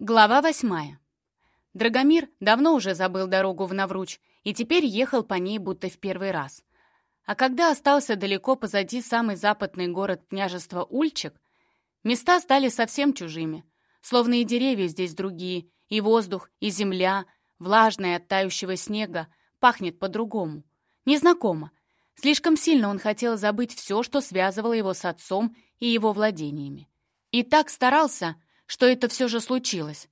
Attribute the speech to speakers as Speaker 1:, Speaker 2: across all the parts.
Speaker 1: Глава восьмая. Драгомир давно уже забыл дорогу в Навруч и теперь ехал по ней будто в первый раз. А когда остался далеко позади самый западный город княжества Ульчик, места стали совсем чужими, словно и деревья здесь другие, и воздух, и земля, влажная от тающего снега, пахнет по-другому, незнакомо. Слишком сильно он хотел забыть все, что связывало его с отцом и его владениями. И так старался, что это все же случилось.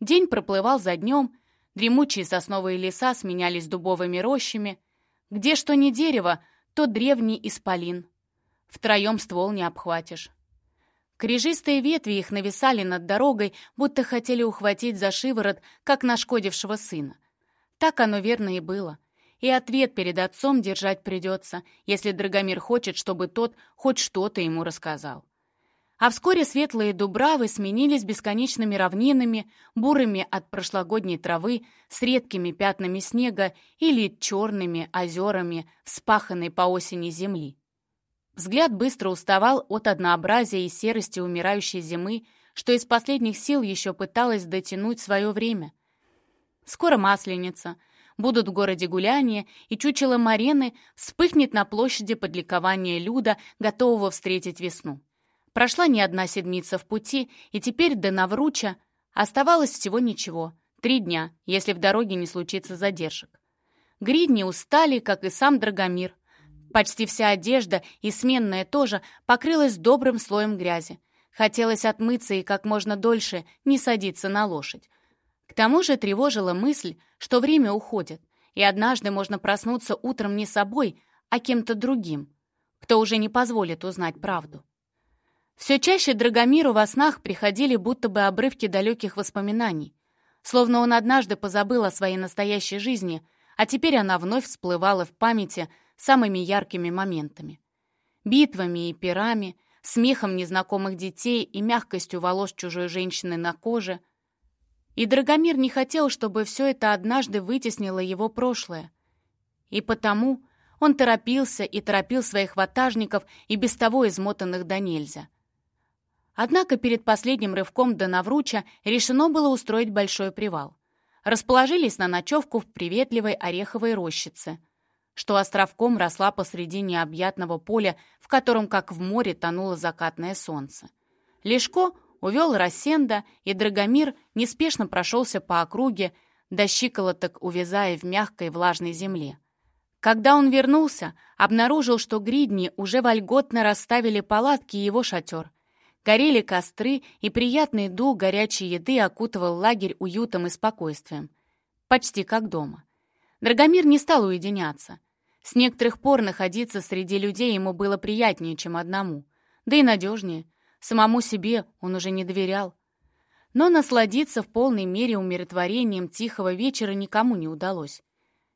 Speaker 1: День проплывал за днем, дремучие сосновые леса сменялись дубовыми рощами, где что не дерево, то древний исполин. Втроем ствол не обхватишь. Крежистые ветви их нависали над дорогой, будто хотели ухватить за шиворот, как нашкодившего сына. Так оно верно и было. И ответ перед отцом держать придется, если Драгомир хочет, чтобы тот хоть что-то ему рассказал. А вскоре светлые дубравы сменились бесконечными равнинами, бурыми от прошлогодней травы, с редкими пятнами снега или черными озерами, вспаханной по осени земли. Взгляд быстро уставал от однообразия и серости умирающей зимы, что из последних сил еще пыталась дотянуть свое время. Скоро Масленица, будут в городе гуляния, и чучело Марены вспыхнет на площади под ликование Люда, готового встретить весну. Прошла не одна седмица в пути, и теперь до Навруча оставалось всего ничего. Три дня, если в дороге не случится задержек. Гридни устали, как и сам Драгомир. Почти вся одежда, и сменная тоже, покрылась добрым слоем грязи. Хотелось отмыться и как можно дольше не садиться на лошадь. К тому же тревожила мысль, что время уходит, и однажды можно проснуться утром не собой, а кем-то другим, кто уже не позволит узнать правду. Все чаще Драгомиру во снах приходили будто бы обрывки далеких воспоминаний, словно он однажды позабыл о своей настоящей жизни, а теперь она вновь всплывала в памяти самыми яркими моментами. Битвами и пирами, смехом незнакомых детей и мягкостью волос чужой женщины на коже. И Драгомир не хотел, чтобы все это однажды вытеснило его прошлое. И потому он торопился и торопил своих ватажников и без того измотанных до нельзя — Однако перед последним рывком до Навруча решено было устроить большой привал. Расположились на ночевку в приветливой ореховой рощице, что островком росла посреди необъятного поля, в котором, как в море, тонуло закатное солнце. Лешко увел Рассенда, и Драгомир неспешно прошелся по округе, до щиколоток увязая в мягкой влажной земле. Когда он вернулся, обнаружил, что гридни уже вольготно расставили палатки и его шатер — Горели костры, и приятный дух горячей еды окутывал лагерь уютом и спокойствием. Почти как дома. Драгомир не стал уединяться. С некоторых пор находиться среди людей ему было приятнее, чем одному. Да и надежнее. Самому себе он уже не доверял. Но насладиться в полной мере умиротворением тихого вечера никому не удалось.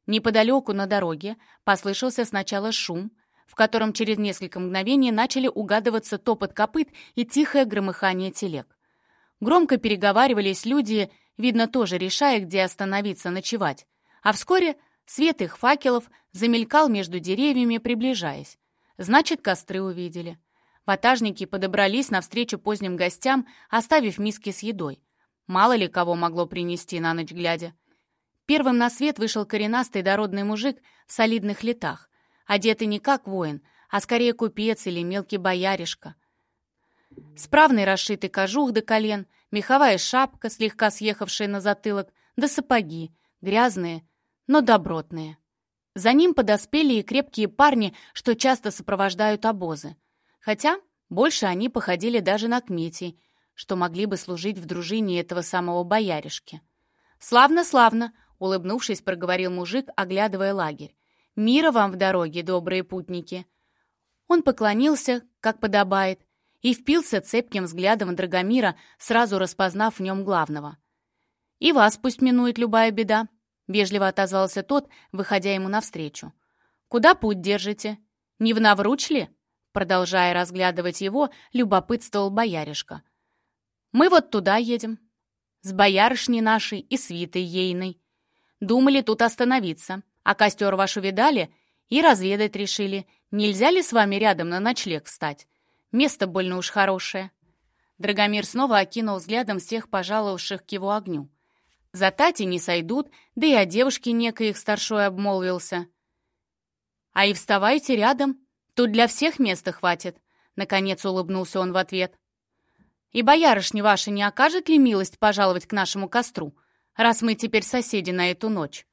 Speaker 1: Неподалеку на дороге послышался сначала шум, в котором через несколько мгновений начали угадываться топот копыт и тихое громыхание телег. Громко переговаривались люди, видно, тоже решая, где остановиться ночевать. А вскоре свет их факелов замелькал между деревьями, приближаясь. Значит, костры увидели. Ватажники подобрались навстречу поздним гостям, оставив миски с едой. Мало ли кого могло принести на ночь глядя. Первым на свет вышел коренастый дородный мужик в солидных летах одетый не как воин, а скорее купец или мелкий бояришка. Справный расшитый кожух до колен, меховая шапка, слегка съехавшая на затылок, да сапоги, грязные, но добротные. За ним подоспели и крепкие парни, что часто сопровождают обозы. Хотя больше они походили даже на кметей, что могли бы служить в дружине этого самого бояришки. «Славно, славно!» — улыбнувшись, проговорил мужик, оглядывая лагерь. Мира вам в дороге, добрые путники!» Он поклонился, как подобает, и впился цепким взглядом в Драгомира, сразу распознав в нем главного. «И вас пусть минует любая беда», — вежливо отозвался тот, выходя ему навстречу. «Куда путь держите? Не в Навруч ли?» Продолжая разглядывать его, любопытствовал бояришка. «Мы вот туда едем, с боярышней нашей и свитой ейной. Думали тут остановиться. А костер ваш увидали и разведать решили, нельзя ли с вами рядом на ночлег встать. Место больно уж хорошее». Драгомир снова окинул взглядом всех пожаловавших к его огню. За Тати не сойдут, да и о девушке некой их старшой обмолвился. «А и вставайте рядом, тут для всех места хватит», — наконец улыбнулся он в ответ. «И боярышня ваша не окажет ли милость пожаловать к нашему костру, раз мы теперь соседи на эту ночь?»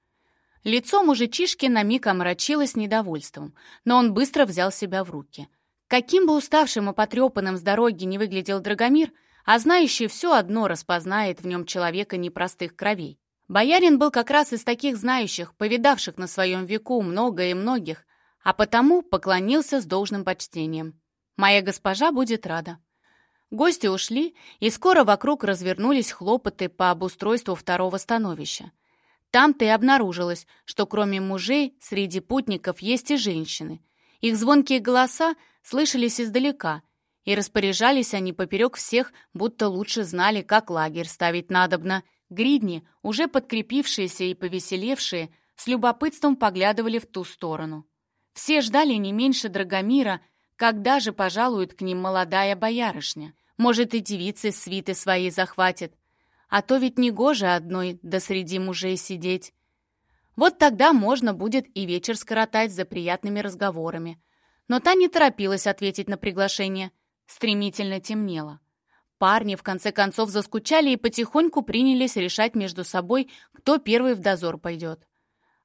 Speaker 1: Лицо мужичишки на миг омрачилось недовольством, но он быстро взял себя в руки. Каким бы уставшим и потрепанным с дороги не выглядел Драгомир, а знающий все одно распознает в нем человека непростых кровей. Боярин был как раз из таких знающих, повидавших на своем веку много и многих, а потому поклонился с должным почтением. «Моя госпожа будет рада». Гости ушли, и скоро вокруг развернулись хлопоты по обустройству второго становища. Там-то и обнаружилось, что кроме мужей среди путников есть и женщины. Их звонкие голоса слышались издалека, и распоряжались они поперек всех, будто лучше знали, как лагерь ставить надобно. Гридни, уже подкрепившиеся и повеселевшие, с любопытством поглядывали в ту сторону. Все ждали не меньше Драгомира, когда же пожалует к ним молодая боярышня. Может, и девицы свиты свои захватит. А то ведь не гоже одной, да среди мужей сидеть. Вот тогда можно будет и вечер скоротать за приятными разговорами. Но та не торопилась ответить на приглашение. Стремительно темнело. Парни, в конце концов, заскучали и потихоньку принялись решать между собой, кто первый в дозор пойдет.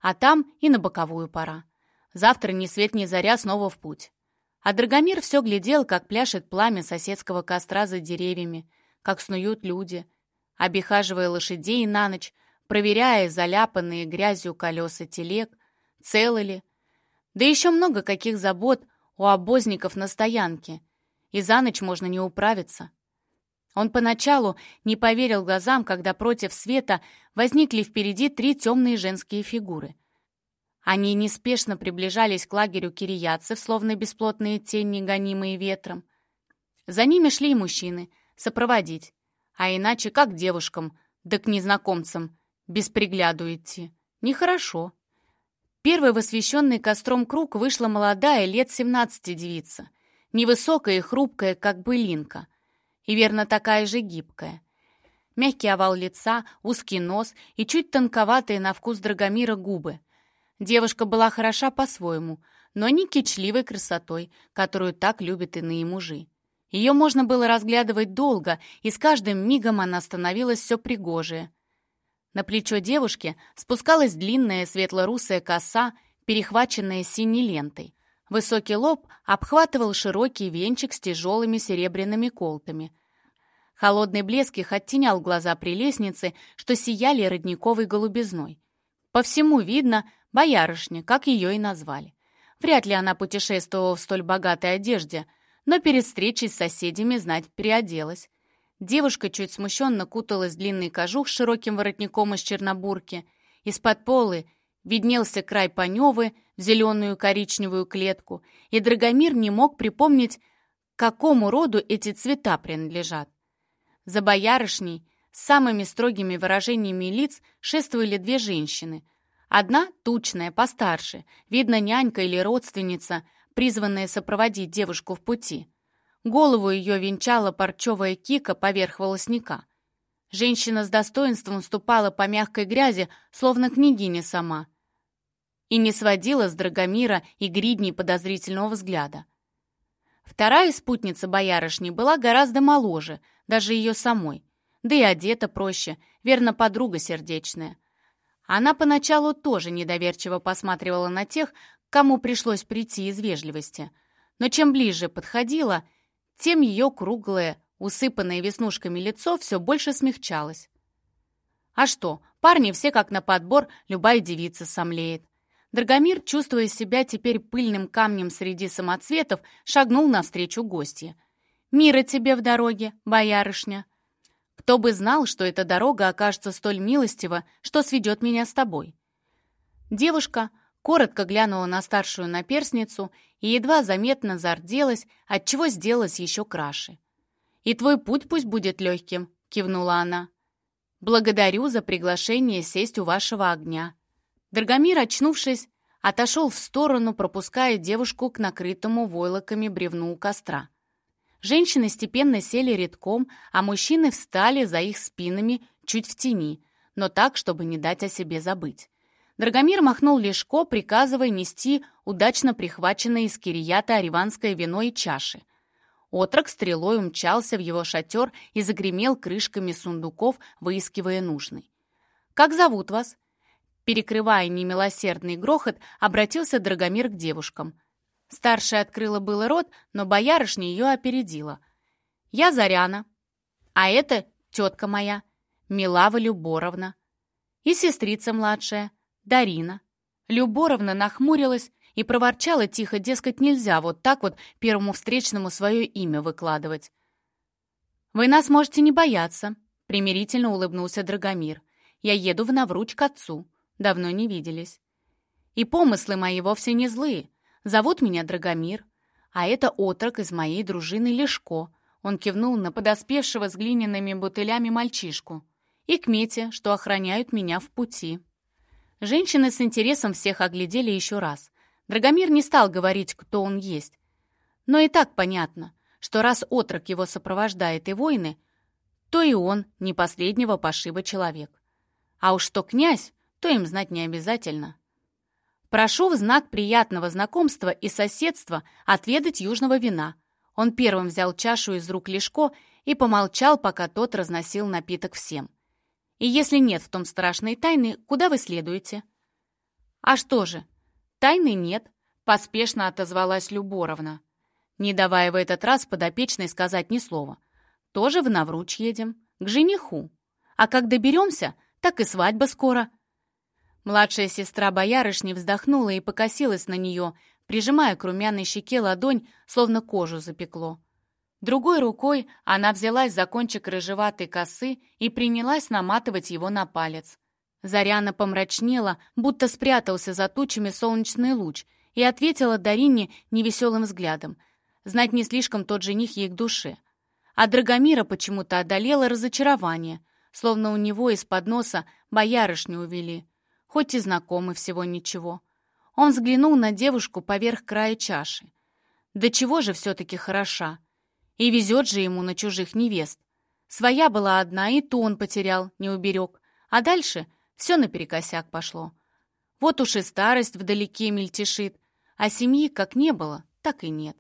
Speaker 1: А там и на боковую пора. Завтра ни свет ни заря снова в путь. А Драгомир все глядел, как пляшет пламя соседского костра за деревьями, как снуют люди, обихаживая лошадей на ночь, проверяя заляпанные грязью колеса телег, целы ли. Да еще много каких забот у обозников на стоянке, и за ночь можно не управиться. Он поначалу не поверил глазам, когда против света возникли впереди три темные женские фигуры — они неспешно приближались к лагерю кирияцев, словно бесплотные тени, гонимые ветром. За ними шли и мужчины, сопроводить. А иначе как девушкам, да к незнакомцам, без пригляду идти. Нехорошо. Первый в освещенный костром круг вышла молодая, лет семнадцати девица. Невысокая и хрупкая, как былинка. И верно такая же гибкая. Мягкий овал лица, узкий нос и чуть тонковатые на вкус Драгомира губы — Девушка была хороша по-своему, но не кичливой красотой, которую так любят иные мужи. Ее можно было разглядывать долго, и с каждым мигом она становилась все пригожее. На плечо девушки спускалась длинная светло-русая коса, перехваченная синей лентой. Высокий лоб обхватывал широкий венчик с тяжелыми серебряными колтами. Холодный блеск их оттенял глаза прелестницы, что сияли родниковой голубизной. По всему видно, Боярышня, как ее и назвали. Вряд ли она путешествовала в столь богатой одежде, но перед встречей с соседями знать переоделась. Девушка чуть смущенно куталась в длинный кожух с широким воротником из чернобурки. Из-под полы виднелся край паневы в зеленую коричневую клетку, и Драгомир не мог припомнить, к какому роду эти цвета принадлежат. За боярышней с самыми строгими выражениями лиц шествовали две женщины — Одна, тучная, постарше, видно, нянька или родственница, призванная сопроводить девушку в пути. Голову ее венчала парчевая кика поверх волосника. Женщина с достоинством ступала по мягкой грязи, словно княгиня сама, и не сводила с Драгомира и Гридни подозрительного взгляда. Вторая спутница боярышни была гораздо моложе, даже ее самой, да и одета проще, верно, подруга сердечная. Она поначалу тоже недоверчиво посматривала на тех, кому пришлось прийти из вежливости. Но чем ближе подходила, тем ее круглое, усыпанное веснушками лицо все больше смягчалось. А что, парни все как на подбор, любая девица сомлеет. Драгомир, чувствуя себя теперь пыльным камнем среди самоцветов, шагнул навстречу гостье. «Мира тебе в дороге, боярышня!» Кто бы знал, что эта дорога окажется столь милостива, что сведет меня с тобой?» Девушка коротко глянула на старшую наперсницу и едва заметно зарделась, отчего сделалась еще краше. «И твой путь пусть будет легким», — кивнула она. «Благодарю за приглашение сесть у вашего огня». Драгомир, очнувшись, отошел в сторону, пропуская девушку к накрытому войлоками бревну у костра. Женщины степенно сели редком, а мужчины встали за их спинами чуть в тени, но так, чтобы не дать о себе забыть. Драгомир махнул Лешко, приказывая нести удачно прихваченное из кирията ариванское вино и чаши. Отрок стрелой умчался в его шатер и загремел крышками сундуков, выискивая нужный. «Как зовут вас?» Перекрывая немилосердный грохот, обратился Драгомир к девушкам. Старшая открыла было рот, но боярышня ее опередила. «Я Заряна, а это тетка моя, Милава Люборовна, и сестрица младшая, Дарина». Люборовна нахмурилась и проворчала тихо, дескать, нельзя вот так вот первому встречному свое имя выкладывать. «Вы нас можете не бояться», — примирительно улыбнулся Драгомир. «Я еду в Навруч к отцу. Давно не виделись. И помыслы мои вовсе не злые. Зовут меня Драгомир, а это отрок из моей дружины Лешко. Он кивнул на подоспевшего с глиняными бутылями мальчишку. И к Мете, что охраняют меня в пути. Женщины с интересом всех оглядели еще раз. Драгомир не стал говорить, кто он есть. Но и так понятно, что раз отрок его сопровождает и воины, то и он не последнего пошиба человек. А уж что князь, то им знать не обязательно. Прошу в знак приятного знакомства и соседства отведать южного вина. Он первым взял чашу из рук Лешко и помолчал, пока тот разносил напиток всем. И если нет в том страшной тайны, куда вы следуете? А что же? Тайны нет, поспешно отозвалась Люборовна, не давая в этот раз подопечной сказать ни слова. Тоже в Навруч едем, к жениху. А как доберемся, так и свадьба скоро. Младшая сестра боярышни вздохнула и покосилась на нее, прижимая к румяной щеке ладонь, словно кожу запекло. Другой рукой она взялась за кончик рыжеватой косы и принялась наматывать его на палец. Заряна помрачнела, будто спрятался за тучами солнечный луч, и ответила Дарине невеселым взглядом. Знать не слишком тот жених ей к душе. А Драгомира почему-то одолело разочарование, словно у него из-под носа боярышню увели хоть и знакомы всего ничего. Он взглянул на девушку поверх края чаши. Да чего же все-таки хороша? И везет же ему на чужих невест. Своя была одна, и ту он потерял, не уберег. А дальше все наперекосяк пошло. Вот уж и старость вдалеке мельтешит, а семьи как не было, так и нет.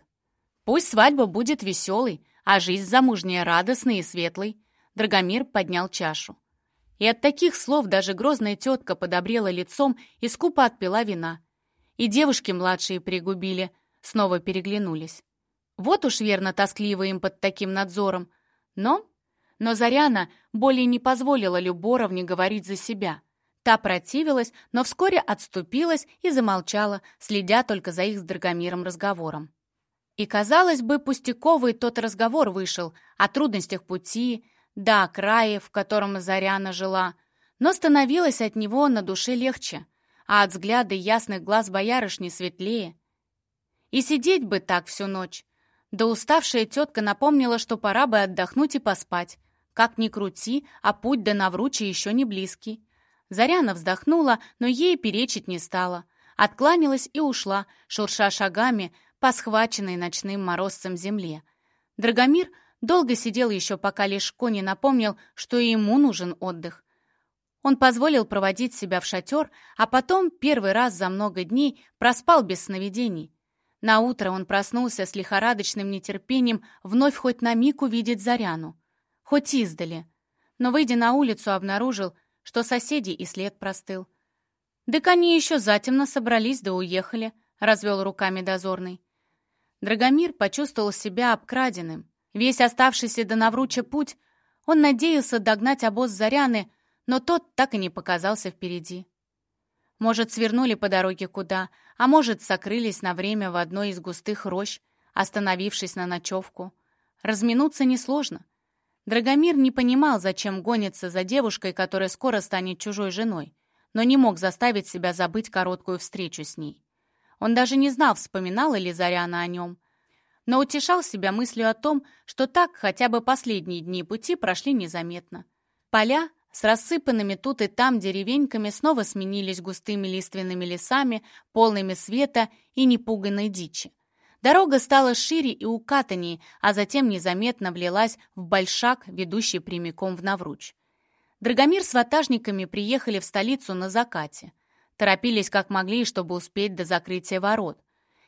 Speaker 1: Пусть свадьба будет веселой, а жизнь замужняя радостной и светлой. Драгомир поднял чашу. И от таких слов даже грозная тетка подобрела лицом и скупо отпила вина. И девушки младшие пригубили, снова переглянулись. Вот уж верно тоскливо им под таким надзором. Но... Но Заряна более не позволила Люборовне говорить за себя. Та противилась, но вскоре отступилась и замолчала, следя только за их с Драгомиром разговором. И, казалось бы, пустяковый тот разговор вышел о трудностях пути, да, крае, в котором Заряна жила, но становилось от него на душе легче, а от взгляда ясных глаз боярышни светлее. И сидеть бы так всю ночь. Да уставшая тетка напомнила, что пора бы отдохнуть и поспать. Как ни крути, а путь до Навручи еще не близкий. Заряна вздохнула, но ей перечить не стала. Откланялась и ушла, шурша шагами по схваченной ночным морозцем земле. Драгомир Долго сидел еще, пока Лешко не напомнил, что ему нужен отдых. Он позволил проводить себя в шатер, а потом первый раз за много дней проспал без сновидений. На утро он проснулся с лихорадочным нетерпением вновь хоть на миг увидеть Заряну, хоть издали. Но, выйдя на улицу, обнаружил, что соседи и след простыл. «Так они еще затемно собрались да уехали», — развел руками дозорный. Драгомир почувствовал себя обкраденным. Весь оставшийся до Навруча путь он надеялся догнать обоз Заряны, но тот так и не показался впереди. Может, свернули по дороге куда, а может, сокрылись на время в одной из густых рощ, остановившись на ночевку. Разминуться несложно. Драгомир не понимал, зачем гонится за девушкой, которая скоро станет чужой женой, но не мог заставить себя забыть короткую встречу с ней. Он даже не знал, вспоминала ли Заряна о нем, но утешал себя мыслью о том, что так хотя бы последние дни пути прошли незаметно. Поля с рассыпанными тут и там деревеньками снова сменились густыми лиственными лесами, полными света и непуганной дичи. Дорога стала шире и укатаннее, а затем незаметно влилась в большак, ведущий прямиком в Навруч. Драгомир с ватажниками приехали в столицу на закате. Торопились как могли, чтобы успеть до закрытия ворот.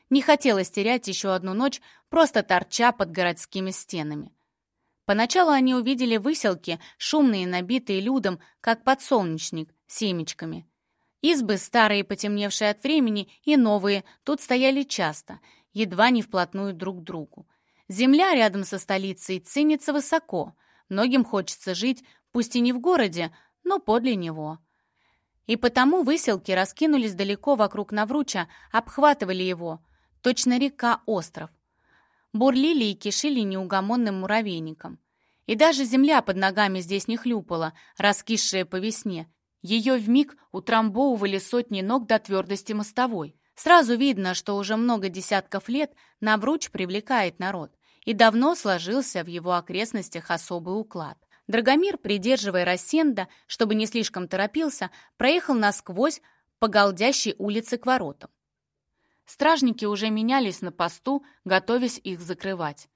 Speaker 1: Не хотелось терять еще одну ночь, просто торча под городскими стенами. Поначалу они увидели выселки, шумные, набитые людом, как подсолнечник, семечками. Избы, старые, потемневшие от времени, и новые, тут стояли часто — едва не вплотную друг к другу. Земля рядом со столицей ценится высоко. Многим хочется жить, пусть и не в городе, но подле него. И потому выселки раскинулись далеко вокруг Навруча, обхватывали его. Точно река-остров. Бурлили и кишили неугомонным муравейником. И даже земля под ногами здесь не хлюпала, раскисшая по весне. Ее вмиг утрамбовывали сотни ног до твердости мостовой. Сразу видно, что уже много десятков лет Навруч привлекает народ, и давно сложился в его окрестностях особый уклад. Драгомир, придерживая Рассенда, чтобы не слишком торопился, проехал насквозь по голдящей улице к воротам. Стражники уже менялись на посту, готовясь их закрывать.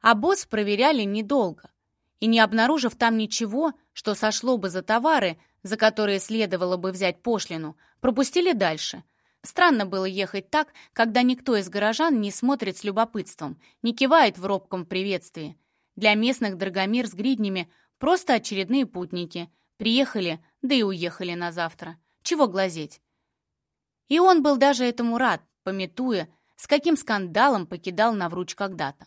Speaker 1: А босс проверяли недолго, и не обнаружив там ничего, что сошло бы за товары, за которые следовало бы взять пошлину, пропустили дальше — Странно было ехать так, когда никто из горожан не смотрит с любопытством, не кивает в робком приветствии. Для местных Драгомир с гриднями просто очередные путники. Приехали, да и уехали на завтра. Чего глазеть? И он был даже этому рад, пометуя, с каким скандалом покидал Навруч когда-то.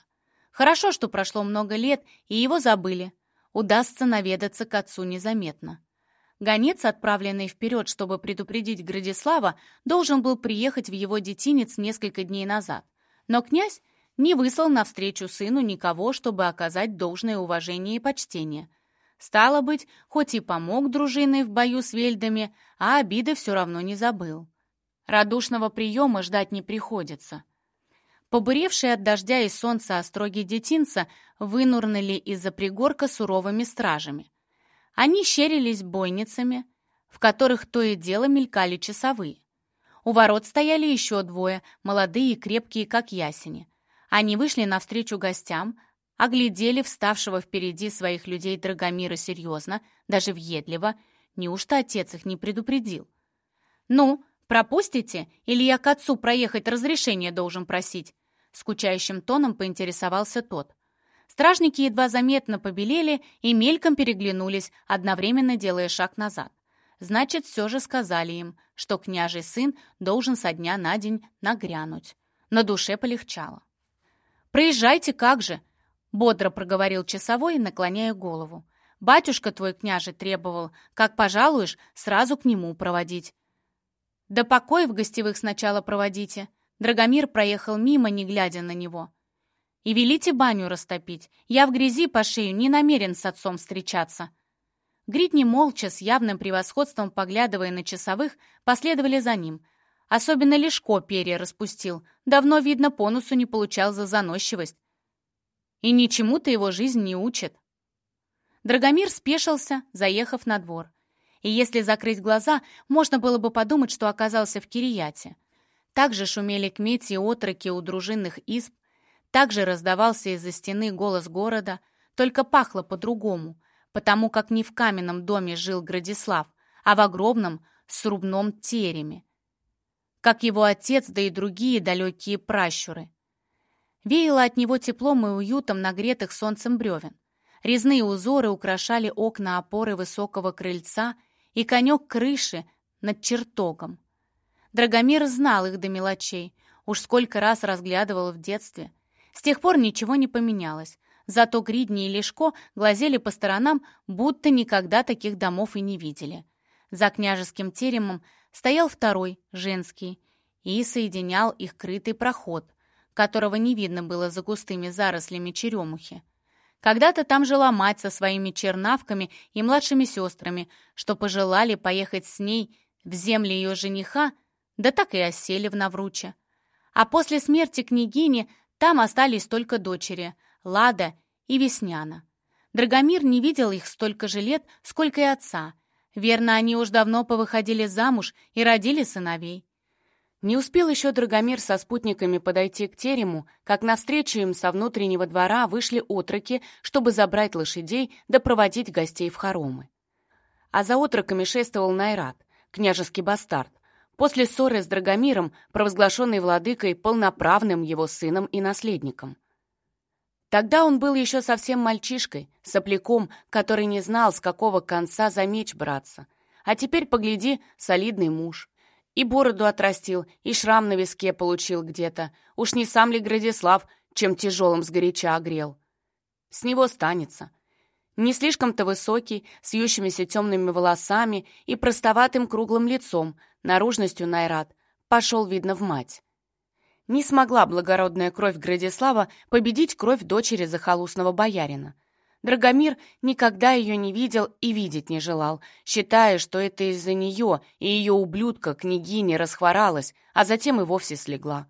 Speaker 1: Хорошо, что прошло много лет, и его забыли. Удастся наведаться к отцу незаметно. Гонец, отправленный вперед, чтобы предупредить Градислава, должен был приехать в его детинец несколько дней назад. Но князь не выслал навстречу сыну никого, чтобы оказать должное уважение и почтение. Стало быть, хоть и помог дружиной в бою с вельдами, а обиды все равно не забыл. Радушного приема ждать не приходится. Побуревшие от дождя и солнца остроги детинца вынурнули из-за пригорка суровыми стражами. Они щерились бойницами, в которых то и дело мелькали часовые. У ворот стояли еще двое, молодые и крепкие, как ясени. Они вышли навстречу гостям, оглядели вставшего впереди своих людей Драгомира серьезно, даже въедливо. Неужто отец их не предупредил? «Ну, пропустите, или я к отцу проехать разрешение должен просить?» Скучающим тоном поинтересовался тот. Стражники едва заметно побелели и мельком переглянулись, одновременно делая шаг назад. Значит, все же сказали им, что княжий сын должен со дня на день нагрянуть. На душе полегчало. «Проезжайте, как же!» — бодро проговорил часовой, наклоняя голову. «Батюшка твой княже требовал, как пожалуешь, сразу к нему проводить». «Да покой в гостевых сначала проводите». Драгомир проехал мимо, не глядя на него. И велите баню растопить. Я в грязи по шею не намерен с отцом встречаться». Гритни молча, с явным превосходством поглядывая на часовых, последовали за ним. Особенно Лешко перья распустил. Давно, видно, по носу не получал за заносчивость. И ничему-то его жизнь не учит. Драгомир спешился, заехав на двор. И если закрыть глаза, можно было бы подумать, что оказался в Кирияте. Также шумели кмети и отроки у дружинных изб, также раздавался из-за стены голос города, только пахло по-другому, потому как не в каменном доме жил Градислав, а в огромном срубном тереме, как его отец, да и другие далекие пращуры. Веяло от него теплом и уютом нагретых солнцем бревен. Резные узоры украшали окна опоры высокого крыльца и конек крыши над чертогом. Драгомир знал их до мелочей, уж сколько раз разглядывал в детстве — с тех пор ничего не поменялось. Зато Гридни и Лешко глазели по сторонам, будто никогда таких домов и не видели. За княжеским теремом стоял второй, женский, и соединял их крытый проход, которого не видно было за густыми зарослями черемухи. Когда-то там жила мать со своими чернавками и младшими сестрами, что пожелали поехать с ней в земли ее жениха, да так и осели в Навруче. А после смерти княгини там остались только дочери — Лада и Весняна. Драгомир не видел их столько же лет, сколько и отца. Верно, они уж давно повыходили замуж и родили сыновей. Не успел еще Драгомир со спутниками подойти к терему, как навстречу им со внутреннего двора вышли отроки, чтобы забрать лошадей да проводить гостей в хоромы. А за отроками шествовал Найрат, княжеский бастард, после ссоры с Драгомиром, провозглашенный владыкой полноправным его сыном и наследником. Тогда он был еще совсем мальчишкой, сопляком, который не знал, с какого конца за меч браться. А теперь, погляди, солидный муж. И бороду отрастил, и шрам на виске получил где-то. Уж не сам ли Градислав, чем тяжелым сгоряча огрел? С него станется. Не слишком-то высокий, с ющимися темными волосами и простоватым круглым лицом, наружностью Найрат, пошел, видно, в мать. Не смогла благородная кровь Градислава победить кровь дочери захолустного боярина. Драгомир никогда ее не видел и видеть не желал, считая, что это из-за нее и ее ублюдка княгиня расхворалась, а затем и вовсе слегла.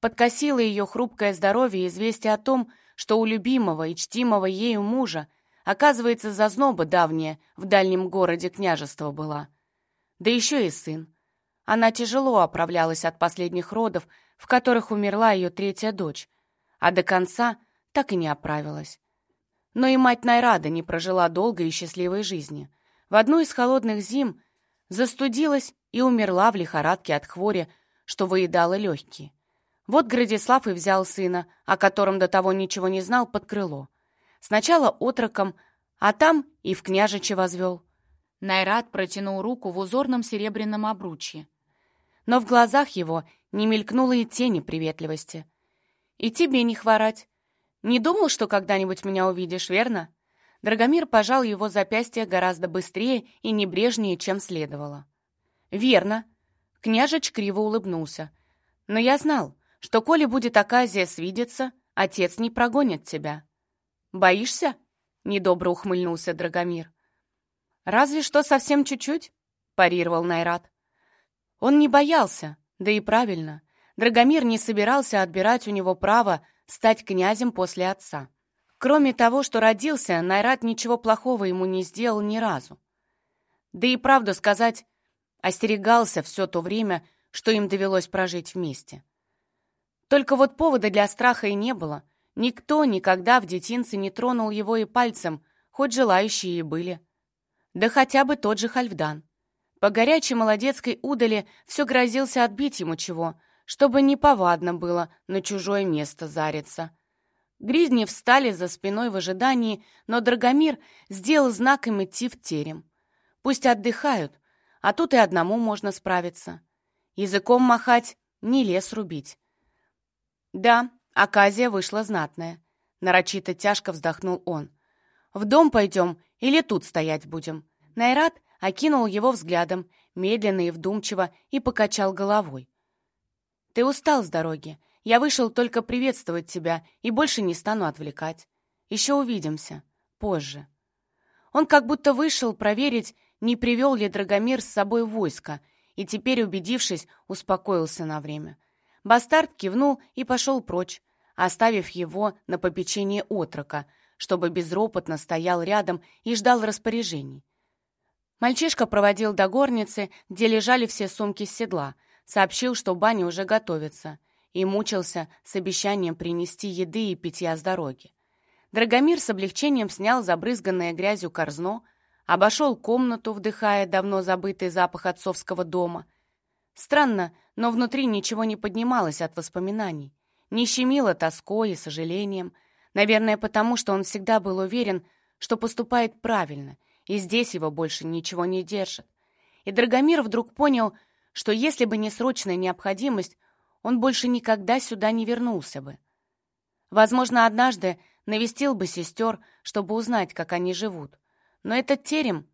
Speaker 1: Подкосило ее хрупкое здоровье известие о том, что у любимого и чтимого ею мужа, оказывается, зазноба давняя в дальнем городе княжества была. Да еще и сын. Она тяжело оправлялась от последних родов, в которых умерла ее третья дочь, а до конца так и не оправилась. Но и мать Найрада не прожила долгой и счастливой жизни. В одну из холодных зим застудилась и умерла в лихорадке от хвори, что выедала легкие. Вот Градислав и взял сына, о котором до того ничего не знал, под крыло. Сначала отроком, а там и в княжиче возвел. Найрад протянул руку в узорном серебряном обручье. Но в глазах его не мелькнуло и тени приветливости. «И тебе не хворать. Не думал, что когда-нибудь меня увидишь, верно?» Драгомир пожал его запястье гораздо быстрее и небрежнее, чем следовало. «Верно». Княжич криво улыбнулся. «Но я знал, что, коли будет оказия свидеться, отец не прогонит тебя». «Боишься?» — недобро ухмыльнулся Драгомир. «Разве что совсем чуть-чуть», — парировал Найрат. Он не боялся, да и правильно. Драгомир не собирался отбирать у него право стать князем после отца. Кроме того, что родился, Найрат ничего плохого ему не сделал ни разу. Да и правду сказать, остерегался все то время, что им довелось прожить вместе. Только вот повода для страха и не было. Никто никогда в детинце не тронул его и пальцем, хоть желающие и были. Да хотя бы тот же Хальфдан. По горячей молодецкой удали все грозился отбить ему чего, чтобы неповадно было на чужое место зариться. Гризни встали за спиной в ожидании, но Драгомир сделал знаком идти в терем. Пусть отдыхают, а тут и одному можно справиться. Языком махать, не лес рубить. Да, оказия вышла знатная. Нарочито тяжко вздохнул он. В дом пойдем или тут стоять будем? Найрат окинул его взглядом, медленно и вдумчиво, и покачал головой. «Ты устал с дороги. Я вышел только приветствовать тебя и больше не стану отвлекать. Еще увидимся. Позже». Он как будто вышел проверить, не привел ли Драгомир с собой войско, и теперь, убедившись, успокоился на время. Бастард кивнул и пошел прочь, оставив его на попечение отрока, чтобы безропотно стоял рядом и ждал распоряжений. Мальчишка проводил до горницы, где лежали все сумки с седла, сообщил, что баня уже готовится, и мучился с обещанием принести еды и питья с дороги. Драгомир с облегчением снял забрызганное грязью корзно, обошел комнату, вдыхая давно забытый запах отцовского дома. Странно, но внутри ничего не поднималось от воспоминаний, не щемило тоской и сожалением, наверное, потому что он всегда был уверен, что поступает правильно — и здесь его больше ничего не держит. И Драгомир вдруг понял, что если бы не срочная необходимость, он больше никогда сюда не вернулся бы. Возможно, однажды навестил бы сестер, чтобы узнать, как они живут. Но этот терем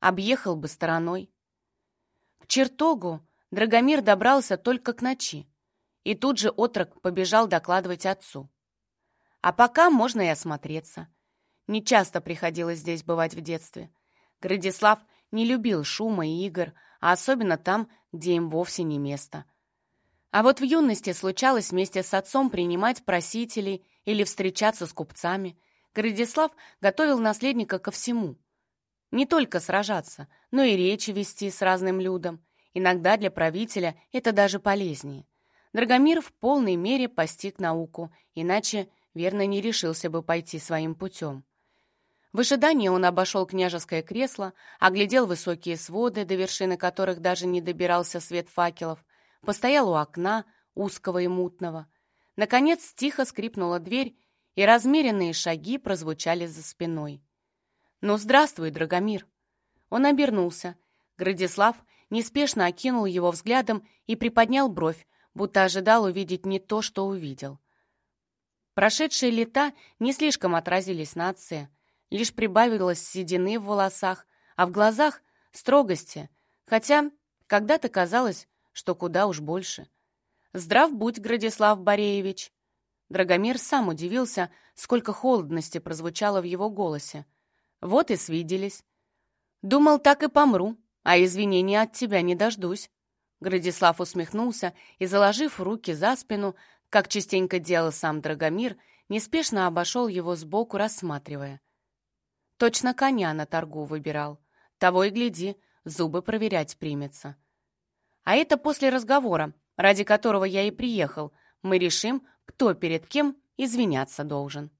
Speaker 1: объехал бы стороной. К чертогу Драгомир добрался только к ночи, и тут же отрок побежал докладывать отцу. А пока можно и осмотреться. Не часто приходилось здесь бывать в детстве. Градислав не любил шума и игр, а особенно там, где им вовсе не место. А вот в юности случалось вместе с отцом принимать просителей или встречаться с купцами. Градислав готовил наследника ко всему. Не только сражаться, но и речи вести с разным людом. Иногда для правителя это даже полезнее. Драгомир в полной мере постиг науку, иначе верно не решился бы пойти своим путем. В ожидании он обошел княжеское кресло, оглядел высокие своды, до вершины которых даже не добирался свет факелов, постоял у окна, узкого и мутного. Наконец тихо скрипнула дверь, и размеренные шаги прозвучали за спиной. «Ну, здравствуй, Драгомир!» Он обернулся. Градислав неспешно окинул его взглядом и приподнял бровь, будто ожидал увидеть не то, что увидел. Прошедшие лета не слишком отразились на отце, лишь прибавилось седины в волосах, а в глазах — строгости, хотя когда-то казалось, что куда уж больше. «Здрав будь, Градислав Бореевич!» Драгомир сам удивился, сколько холодности прозвучало в его голосе. «Вот и свиделись. Думал, так и помру, а извинения от тебя не дождусь». Градислав усмехнулся и, заложив руки за спину, как частенько делал сам Драгомир, неспешно обошел его сбоку, рассматривая. Точно коня на торгу выбирал. Того и гляди, зубы проверять примется. А это после разговора, ради которого я и приехал. Мы решим, кто перед кем извиняться должен.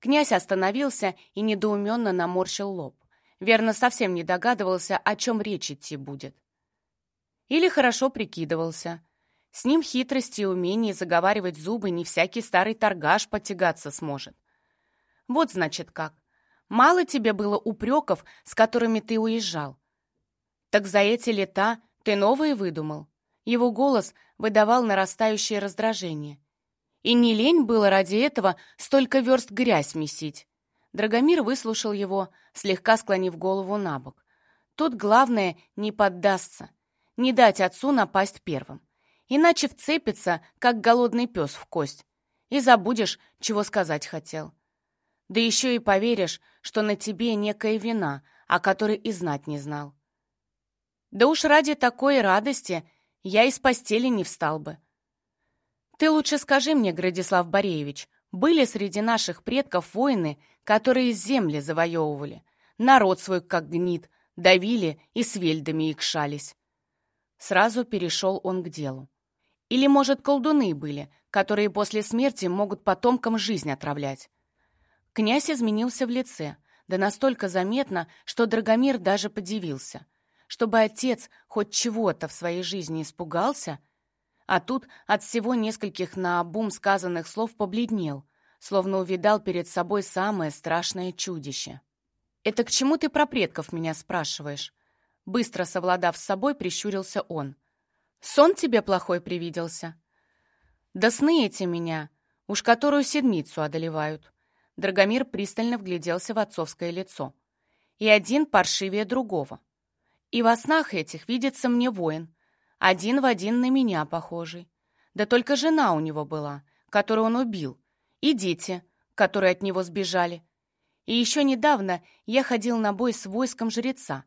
Speaker 1: Князь остановился и недоуменно наморщил лоб. Верно, совсем не догадывался, о чем речь идти будет. Или хорошо прикидывался. С ним хитрости и умение заговаривать зубы не всякий старый торгаш потягаться сможет. Вот значит как. Мало тебе было упреков, с которыми ты уезжал. Так за эти лета ты новые выдумал. Его голос выдавал нарастающее раздражение. И не лень было ради этого столько верст грязь месить. Драгомир выслушал его, слегка склонив голову на бок. Тут главное не поддастся, не дать отцу напасть первым. Иначе вцепится, как голодный пес в кость, и забудешь, чего сказать хотел. Да еще и поверишь, что на тебе некая вина, о которой и знать не знал. Да уж ради такой радости я из постели не встал бы. Ты лучше скажи мне, Градислав Бореевич, были среди наших предков воины, которые земли завоевывали, народ свой как гнит, давили и с вельдами икшались. Сразу перешел он к делу. Или, может, колдуны были, которые после смерти могут потомкам жизнь отравлять. Князь изменился в лице, да настолько заметно, что Драгомир даже подивился. Чтобы отец хоть чего-то в своей жизни испугался, а тут от всего нескольких наобум сказанных слов побледнел, словно увидал перед собой самое страшное чудище. «Это к чему ты про предков меня спрашиваешь?» Быстро совладав с собой, прищурился он. «Сон тебе плохой привиделся?» «Да сны эти меня, уж которую седмицу одолевают. Драгомир пристально вгляделся в отцовское лицо. И один паршивее другого. И во снах этих видится мне воин, один в один на меня похожий. Да только жена у него была, которую он убил, и дети, которые от него сбежали. И еще недавно я ходил на бой с войском жреца,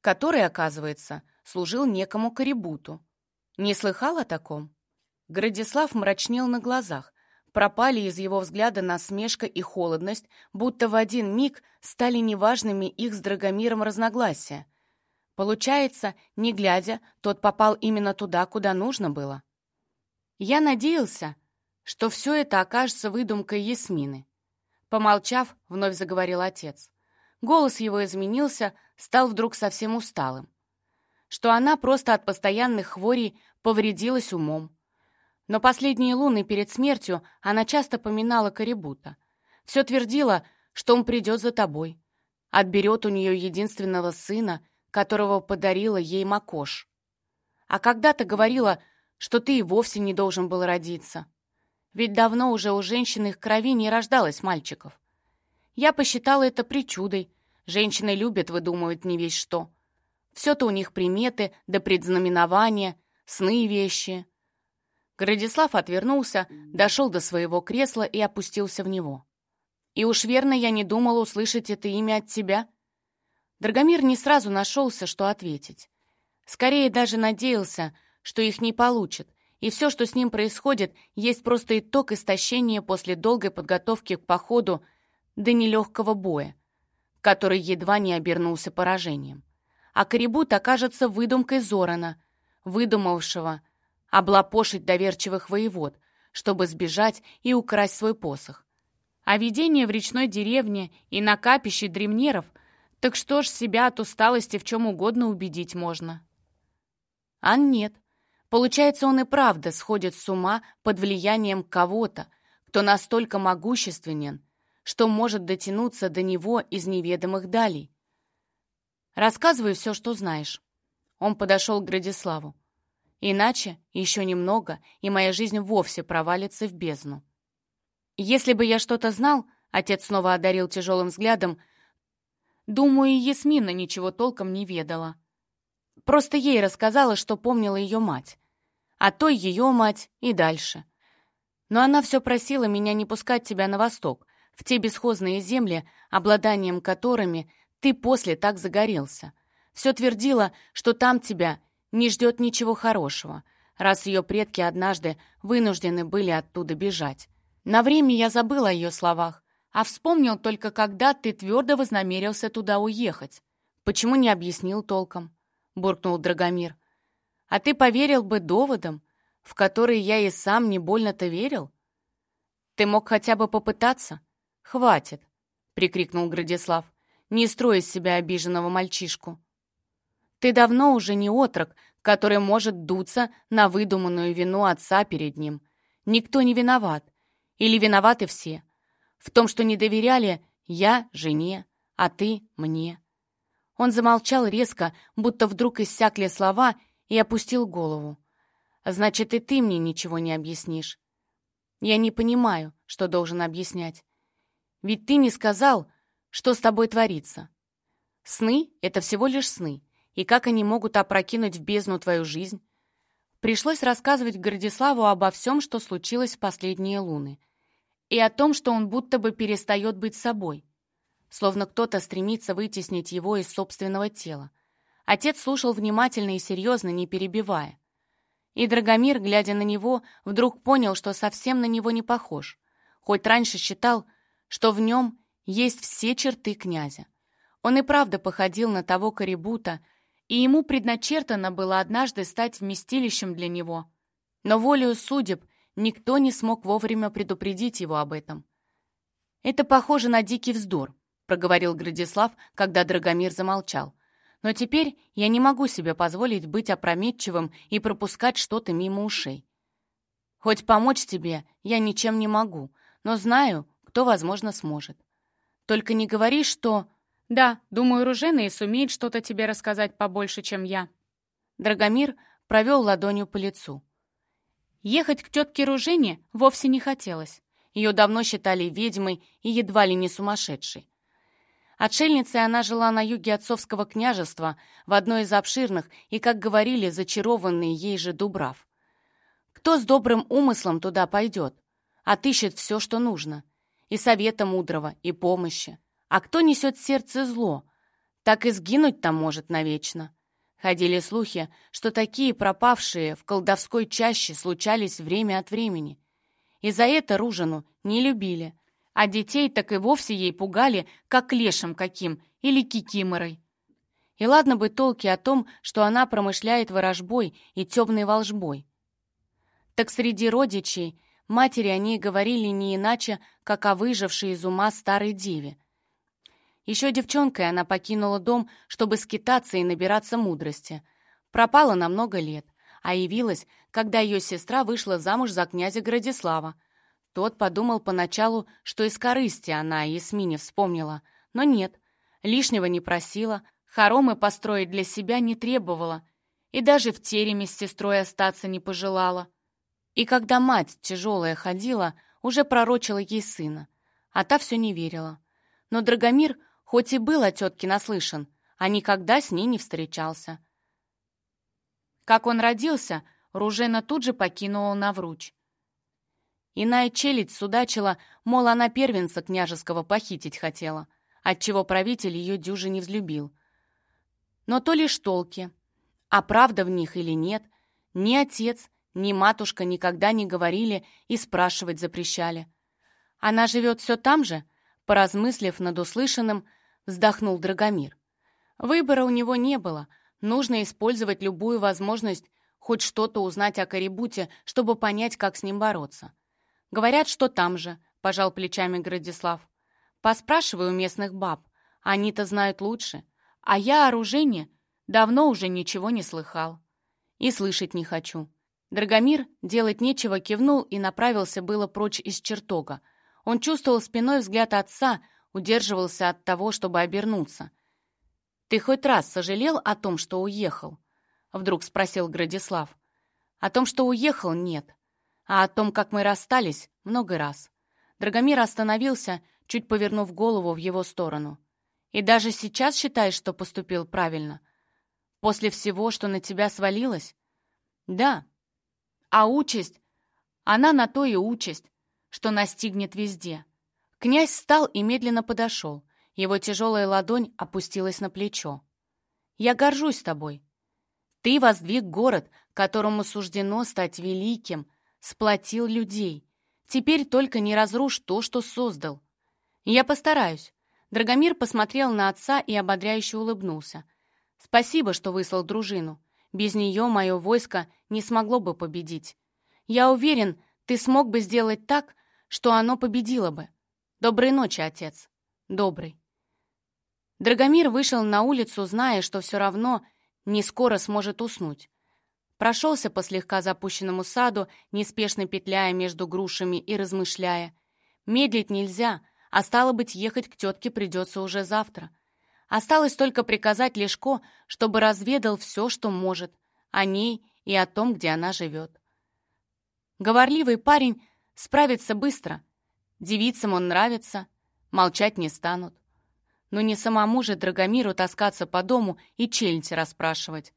Speaker 1: который, оказывается, служил некому корибуту. Не слыхал о таком? Градислав мрачнел на глазах, пропали из его взгляда насмешка и холодность, будто в один миг стали неважными их с Драгомиром разногласия. Получается, не глядя, тот попал именно туда, куда нужно было. Я надеялся, что все это окажется выдумкой Ясмины. Помолчав, вновь заговорил отец. Голос его изменился, стал вдруг совсем усталым. Что она просто от постоянных хворей повредилась умом, но последние луны перед смертью она часто поминала Карибута. Все твердила, что он придет за тобой. Отберет у нее единственного сына, которого подарила ей Макош. А когда-то говорила, что ты и вовсе не должен был родиться. Ведь давно уже у женщин их крови не рождалось мальчиков. Я посчитала это причудой. Женщины любят выдумывать не весь что. Все-то у них приметы да предзнаменования, сны и вещи. Градислав отвернулся, дошел до своего кресла и опустился в него. «И уж верно я не думал услышать это имя от тебя». Драгомир не сразу нашелся, что ответить. Скорее даже надеялся, что их не получит, и все, что с ним происходит, есть просто итог истощения после долгой подготовки к походу до нелегкого боя, который едва не обернулся поражением. а Корибут окажется выдумкой Зорана, выдумавшего облапошить доверчивых воевод, чтобы сбежать и украсть свой посох. А видение в речной деревне и на капище дремнеров, так что ж себя от усталости в чем угодно убедить можно. А нет. Получается, он и правда сходит с ума под влиянием кого-то, кто настолько могущественен, что может дотянуться до него из неведомых далей. Рассказывай все, что знаешь. Он подошел к Градиславу. Иначе еще немного, и моя жизнь вовсе провалится в бездну. Если бы я что-то знал, отец снова одарил тяжелым взглядом, думаю, и Ясмина ничего толком не ведала. Просто ей рассказала, что помнила ее мать. А то ее мать и дальше. Но она все просила меня не пускать тебя на восток, в те бесхозные земли, обладанием которыми ты после так загорелся. Все твердила, что там тебя не ждет ничего хорошего, раз ее предки однажды вынуждены были оттуда бежать. На время я забыл о ее словах, а вспомнил только, когда ты твердо вознамерился туда уехать. Почему не объяснил толком? буркнул Драгомир. «А ты поверил бы доводам, в которые я и сам не больно-то верил? Ты мог хотя бы попытаться?» «Хватит!» — прикрикнул Градислав. «Не строй из себя обиженного мальчишку. Ты давно уже не отрок, который может дуться на выдуманную вину отца перед ним. Никто не виноват. Или виноваты все. В том, что не доверяли я жене, а ты мне. Он замолчал резко, будто вдруг иссякли слова, и опустил голову. «Значит, и ты мне ничего не объяснишь. Я не понимаю, что должен объяснять. Ведь ты не сказал, что с тобой творится. Сны — это всего лишь сны, и как они могут опрокинуть в бездну твою жизнь? Пришлось рассказывать Гордиславу обо всем, что случилось в последние луны, и о том, что он будто бы перестает быть собой словно кто-то стремится вытеснить его из собственного тела. Отец слушал внимательно и серьезно, не перебивая. И Драгомир, глядя на него, вдруг понял, что совсем на него не похож, хоть раньше считал, что в нем есть все черты князя. Он и правда походил на того корибута, и ему предначертано было однажды стать вместилищем для него. Но волею судеб никто не смог вовремя предупредить его об этом. Это похоже на дикий вздор, — проговорил Градислав, когда Драгомир замолчал. «Но теперь я не могу себе позволить быть опрометчивым и пропускать что-то мимо ушей. Хоть помочь тебе я ничем не могу, но знаю, кто, возможно, сможет. Только не говори, что...» «Да, думаю, Ружена и сумеет что-то тебе рассказать побольше, чем я». Драгомир провел ладонью по лицу. Ехать к тетке Ружене вовсе не хотелось. Ее давно считали ведьмой и едва ли не сумасшедшей. Отшельницей она жила на юге отцовского княжества, в одной из обширных и, как говорили, зачарованный ей же Дубрав. Кто с добрым умыслом туда пойдет? Отыщет все, что нужно. И совета мудрого, и помощи. А кто несет сердце зло? Так и сгинуть там может навечно. Ходили слухи, что такие пропавшие в колдовской чаще случались время от времени. И за это Ружину не любили — а детей так и вовсе ей пугали, как лешим каким или кикиморой. И ладно бы толки о том, что она промышляет ворожбой и темной волжбой. Так среди родичей матери о ней говорили не иначе, как о выжившей из ума старой деве. Еще девчонкой она покинула дом, чтобы скитаться и набираться мудрости. Пропала на много лет, а явилась, когда ее сестра вышла замуж за князя Градислава, тот подумал поначалу, что из корысти она о Ясмине вспомнила, но нет, лишнего не просила, хоромы построить для себя не требовала и даже в тереме с сестрой остаться не пожелала. И когда мать тяжелая ходила, уже пророчила ей сына, а та все не верила. Но Драгомир, хоть и был о тетке наслышан, а никогда с ней не встречался. Как он родился, Ружена тут же покинула Навруч. Иная челядь судачила, мол, она первенца княжеского похитить хотела, отчего правитель ее дюже не взлюбил. Но то лишь толки. А правда в них или нет, ни отец, ни матушка никогда не говорили и спрашивать запрещали. Она живет все там же, поразмыслив над услышанным, вздохнул Драгомир. Выбора у него не было. Нужно использовать любую возможность хоть что-то узнать о Карибуте, чтобы понять, как с ним бороться. «Говорят, что там же», — пожал плечами Градислав. «Поспрашивай у местных баб. Они-то знают лучше. А я о Ружине давно уже ничего не слыхал. И слышать не хочу». Драгомир делать нечего кивнул и направился было прочь из чертога. Он чувствовал спиной взгляд отца, удерживался от того, чтобы обернуться. «Ты хоть раз сожалел о том, что уехал?» — вдруг спросил Градислав. «О том, что уехал, нет. А о том, как мы расстались, много раз». Драгомир остановился, чуть повернув голову в его сторону. «И даже сейчас считаешь, что поступил правильно? После всего, что на тебя свалилось?» «Да. А участь? Она на то и участь, что настигнет везде». Князь встал и медленно подошел. Его тяжелая ладонь опустилась на плечо. «Я горжусь тобой. Ты воздвиг город, которому суждено стать великим, сплотил людей. Теперь только не разрушь то, что создал. Я постараюсь». Драгомир посмотрел на отца и ободряюще улыбнулся. «Спасибо, что выслал дружину. Без нее мое войско не смогло бы победить. Я уверен, ты смог бы сделать так, что оно победило бы. Доброй ночи, отец. Добрый. Драгомир вышел на улицу, зная, что все равно не скоро сможет уснуть. Прошелся по слегка запущенному саду, неспешно петляя между грушами и размышляя. Медлить нельзя, а стало быть, ехать к тетке придется уже завтра. Осталось только приказать Лешко, чтобы разведал все, что может, о ней и о том, где она живет. Говорливый парень справится быстро. Девицам он нравится, молчать не станут. Но не самому же Драгомиру таскаться по дому и челядь расспрашивать.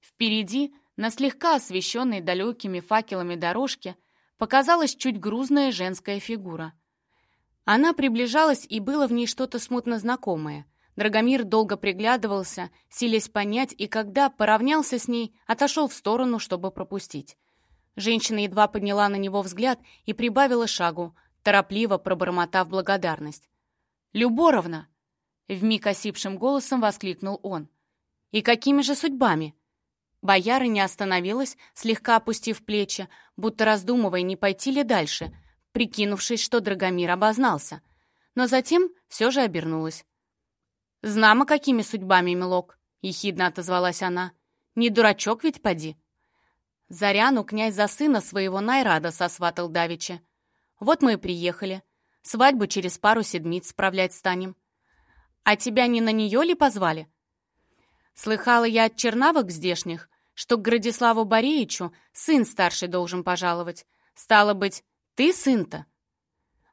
Speaker 1: Впереди, на слегка освещенной далекими факелами дорожке, показалась чуть грузная женская фигура. Она приближалась, и было в ней что-то смутно знакомое. Драгомир долго приглядывался, силясь понять, и когда поравнялся с ней, отошел в сторону, чтобы пропустить. Женщина едва подняла на него взгляд и прибавила шагу, торопливо пробормотав благодарность. «Люборовна!» Вмиг осипшим голосом воскликнул он. «И какими же судьбами?» Бояра не остановилась, слегка опустив плечи, будто раздумывая, не пойти ли дальше, прикинувшись, что Драгомир обознался. Но затем все же обернулась. «Знамо, какими судьбами, милок!» — ехидно отозвалась она. «Не дурачок ведь поди!» Заряну князь за сына своего Найрада сосватал давеча. «Вот мы и приехали. Свадьбу через пару седмиц справлять станем. А тебя не на нее ли позвали? Слыхала я от чернавок здешних, что к Градиславу Бореичу сын старший должен пожаловать. Стало быть, ты сын-то?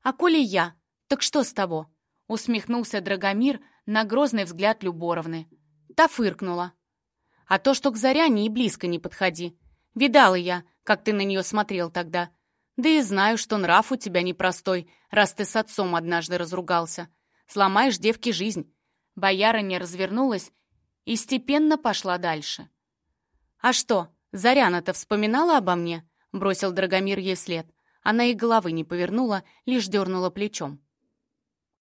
Speaker 1: А коли я, так что с того? Усмехнулся Драгомир на грозный взгляд Люборовны. Та фыркнула. А то, что к Заряне и близко не подходи. Видала я, как ты на нее смотрел тогда. Да и знаю, что нрав у тебя непростой, раз ты с отцом однажды разругался. Сломаешь девке жизнь». Бояра не развернулась и степенно пошла дальше. «А что, Заряна-то вспоминала обо мне?» — бросил Драгомир ей след. Она и головы не повернула, лишь дернула плечом.